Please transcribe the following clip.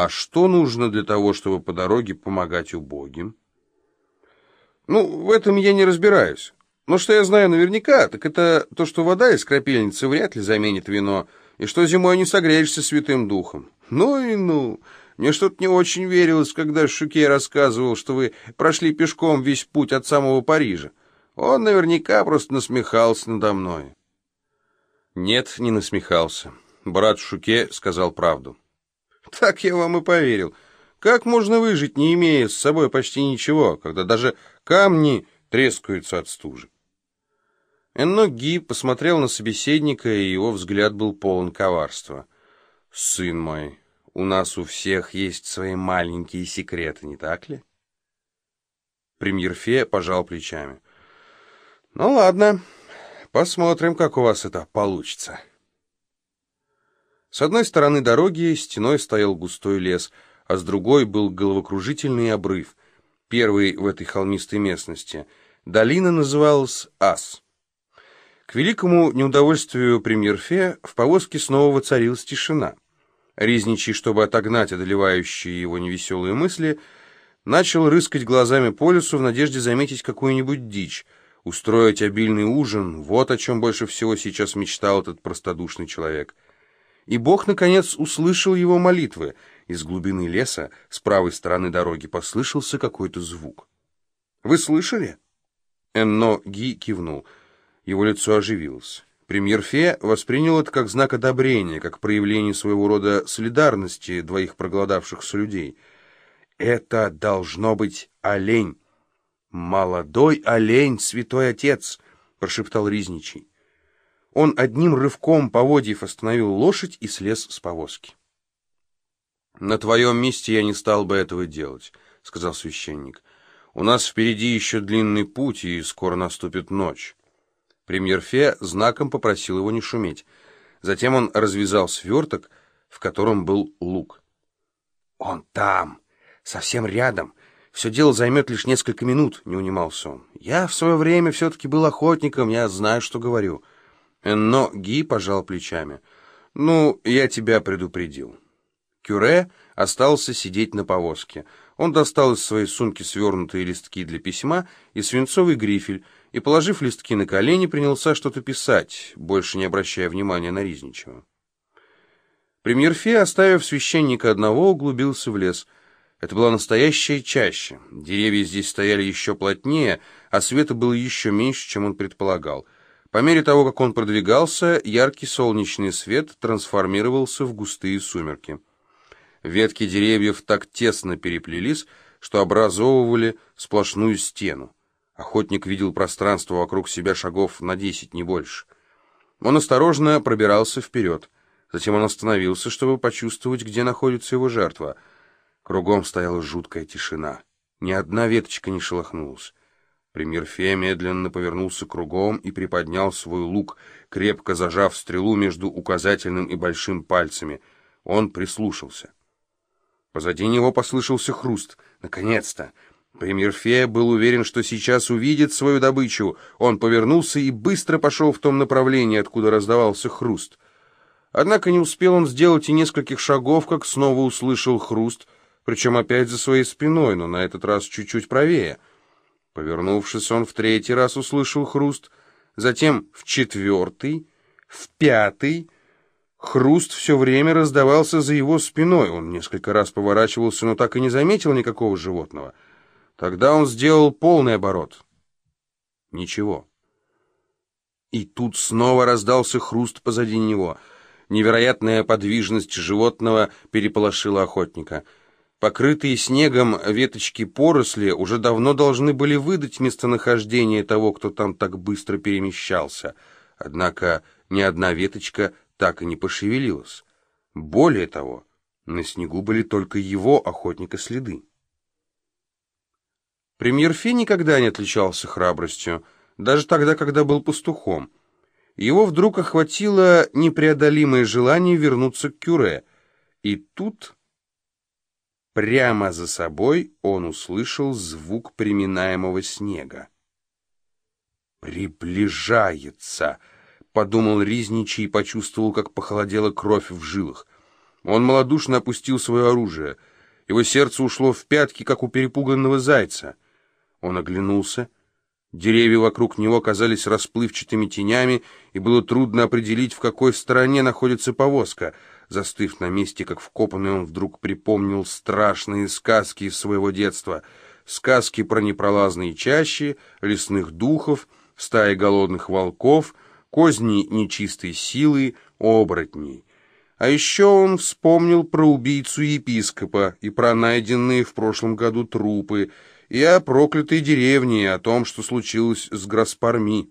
А что нужно для того, чтобы по дороге помогать убогим? Ну, в этом я не разбираюсь. Но что я знаю наверняка, так это то, что вода из крапельницы вряд ли заменит вино, и что зимой не согреешься святым духом. Ну и ну... Мне что-то не очень верилось, когда Шуке рассказывал, что вы прошли пешком весь путь от самого Парижа. Он наверняка просто насмехался надо мной. Нет, не насмехался. Брат Шуке сказал правду. Так я вам и поверил. Как можно выжить, не имея с собой почти ничего, когда даже камни трескаются от стужи? Энно Ги посмотрел на собеседника, и его взгляд был полон коварства. «Сын мой, у нас у всех есть свои маленькие секреты, не так ли? Премьер Фе пожал плечами. Ну ладно, посмотрим, как у вас это получится. С одной стороны дороги стеной стоял густой лес, а с другой был головокружительный обрыв, первый в этой холмистой местности. Долина называлась Ас. К великому неудовольствию премьер Фе в повозке снова воцарилась тишина. Резничий, чтобы отогнать одолевающие его невеселые мысли, начал рыскать глазами по лесу в надежде заметить какую-нибудь дичь, устроить обильный ужин, вот о чем больше всего сейчас мечтал этот простодушный человек. И Бог, наконец, услышал его молитвы. Из глубины леса, с правой стороны дороги, послышался какой-то звук. «Вы слышали?» Энно Ги кивнул. Его лицо оживилось. Премьер Фе воспринял это как знак одобрения, как проявление своего рода солидарности двоих проголодавшихся людей. «Это должно быть олень!» «Молодой олень, святой отец!» — прошептал Ризничий. Он одним рывком поводьев остановил лошадь и слез с повозки. «На твоем месте я не стал бы этого делать», — сказал священник. «У нас впереди еще длинный путь, и скоро наступит ночь». Премьер Фе знаком попросил его не шуметь. Затем он развязал сверток, в котором был лук. «Он там, совсем рядом. Все дело займет лишь несколько минут», — не унимался он. «Я в свое время все-таки был охотником, я знаю, что говорю». Но Ги пожал плечами. «Ну, я тебя предупредил». Кюре остался сидеть на повозке. Он достал из своей сумки свернутые листки для письма и свинцовый грифель, и, положив листки на колени, принялся что-то писать, больше не обращая внимания на Ризничева. Премьер Фе, оставив священника одного, углубился в лес. Это была настоящая чаща. Деревья здесь стояли еще плотнее, а света было еще меньше, чем он предполагал. По мере того, как он продвигался, яркий солнечный свет трансформировался в густые сумерки. Ветки деревьев так тесно переплелись, что образовывали сплошную стену. Охотник видел пространство вокруг себя шагов на десять, не больше. Он осторожно пробирался вперед. Затем он остановился, чтобы почувствовать, где находится его жертва. Кругом стояла жуткая тишина. Ни одна веточка не шелохнулась. Премьер Фе медленно повернулся кругом и приподнял свой лук, крепко зажав стрелу между указательным и большим пальцами. Он прислушался. Позади него послышался хруст. «Наконец-то!» Премьер-фея был уверен, что сейчас увидит свою добычу. Он повернулся и быстро пошел в том направлении, откуда раздавался хруст. Однако не успел он сделать и нескольких шагов, как снова услышал хруст, причем опять за своей спиной, но на этот раз чуть-чуть правее. Повернувшись, он в третий раз услышал хруст, затем в четвертый, в пятый... Хруст все время раздавался за его спиной. Он несколько раз поворачивался, но так и не заметил никакого животного. Тогда он сделал полный оборот. Ничего. И тут снова раздался хруст позади него. Невероятная подвижность животного переполошила охотника. Покрытые снегом веточки поросли уже давно должны были выдать местонахождение того, кто там так быстро перемещался. Однако ни одна веточка так и не пошевелилась. Более того, на снегу были только его охотника следы. Премьер Фи никогда не отличался храбростью, даже тогда, когда был пастухом. Его вдруг охватило непреодолимое желание вернуться к Кюре. И тут, прямо за собой, он услышал звук приминаемого снега. «Приближается!» — подумал Ризничий и почувствовал, как похолодела кровь в жилах. Он малодушно опустил свое оружие. Его сердце ушло в пятки, как у перепуганного зайца. Он оглянулся. Деревья вокруг него казались расплывчатыми тенями, и было трудно определить, в какой стороне находится повозка. Застыв на месте, как вкопанный, он вдруг припомнил страшные сказки из своего детства. Сказки про непролазные чащи, лесных духов, стаи голодных волков, козни нечистой силы, оборотней. А еще он вспомнил про убийцу епископа и про найденные в прошлом году трупы, и о проклятой деревне, и о том, что случилось с Граспарми.